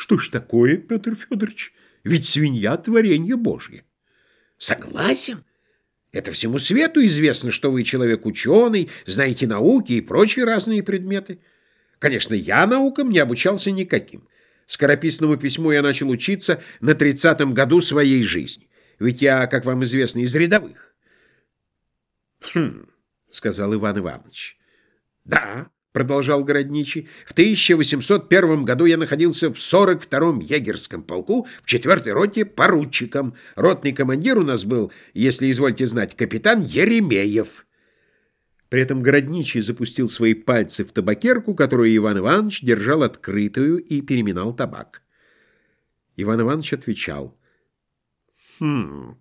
Что ж такое, Петр Федорович? Ведь свинья — творение Божье. Согласен. Это всему свету известно, что вы человек ученый, знаете науки и прочие разные предметы. Конечно, я наукам не обучался никаким. Скорописному письму я начал учиться на тридцатом году своей жизни. Ведь я, как вам известно, из рядовых. Хм, сказал Иван Иванович. Да, продолжал Городничий, в 1801 году я находился в 42-м егерском полку в 4-й роте поручиком. Ротный командир у нас был, если извольте знать, капитан Еремеев. При этом Городничий запустил свои пальцы в табакерку, которую Иван Иванович держал открытую и переминал табак. Иван Иванович отвечал. «Хм...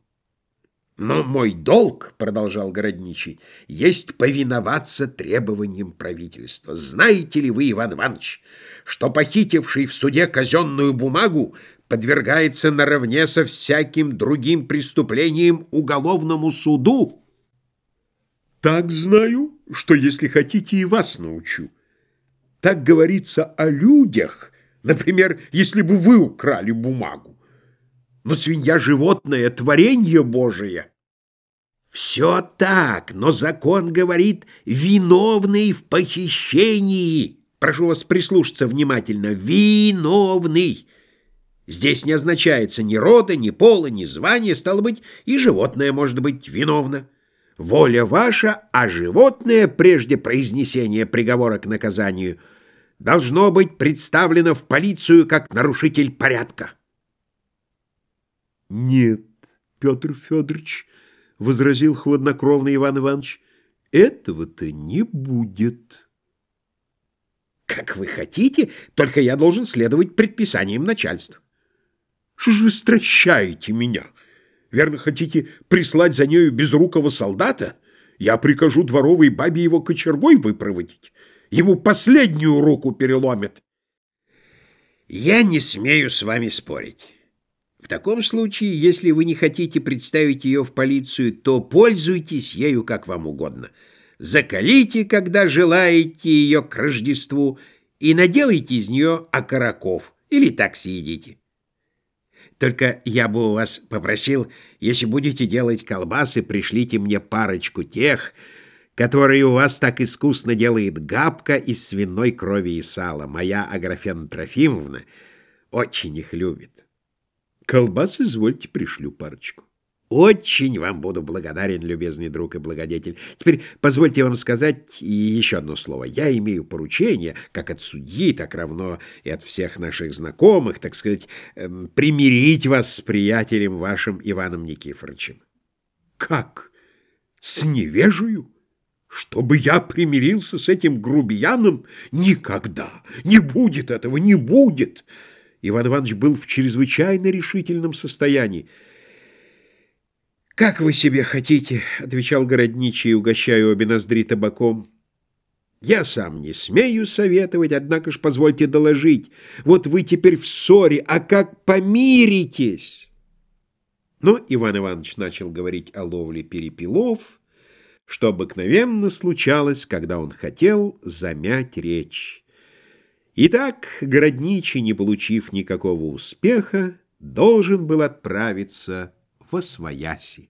Но мой долг, — продолжал Городничий, — есть повиноваться требованиям правительства. Знаете ли вы, Иван Иванович, что похитивший в суде казенную бумагу подвергается наравне со всяким другим преступлением уголовному суду?» Так знаю, что, если хотите, и вас научу. Так говорится о людях, например, если бы вы украли бумагу. Но свинья — животное, творение Божие. Все так, но закон говорит «виновный в похищении». Прошу вас прислушаться внимательно. «Виновный». Здесь не означается ни рода, ни пола, ни звания, стало быть, и животное может быть виновно. Воля ваша, а животное, прежде произнесения приговора к наказанию, должно быть представлено в полицию как нарушитель порядка. Нет, Петр Федорович, — возразил хладнокровный Иван Иванович, — этого-то не будет. Как вы хотите, только я должен следовать предписаниям начальства. Что ж вы стращаете меня? — Верно, хотите прислать за нею безрукого солдата? Я прикажу дворовой бабе его кочергой выпроводить. Ему последнюю руку переломит. Я не смею с вами спорить. В таком случае, если вы не хотите представить ее в полицию, то пользуйтесь ею как вам угодно. Закалите, когда желаете ее к Рождеству, и наделайте из нее окороков, или так съедите. Только я бы у вас попросил, если будете делать колбасы, пришлите мне парочку тех, которые у вас так искусно делает габка из свиной крови и сала. Моя Аграфена Трофимовна очень их любит. Колбасы, извольте, пришлю парочку. Очень вам буду благодарен, любезный друг и благодетель. Теперь позвольте вам сказать еще одно слово. Я имею поручение, как от судьи, так равно и от всех наших знакомых, так сказать, эм, примирить вас с приятелем вашим Иваном Никифоровичем. Как? С невежею? Чтобы я примирился с этим грубияном? Никогда! Не будет этого, не будет! Иван Иванович был в чрезвычайно решительном состоянии. «Как вы себе хотите», — отвечал городничий, угощая обе ноздри табаком. «Я сам не смею советовать, однако ж позвольте доложить. Вот вы теперь в ссоре, а как помиритесь?» Но Иван Иванович начал говорить о ловле перепелов, что обыкновенно случалось, когда он хотел замять речь. Итак, городничий, не получив никакого успеха, должен был отправиться во свояси.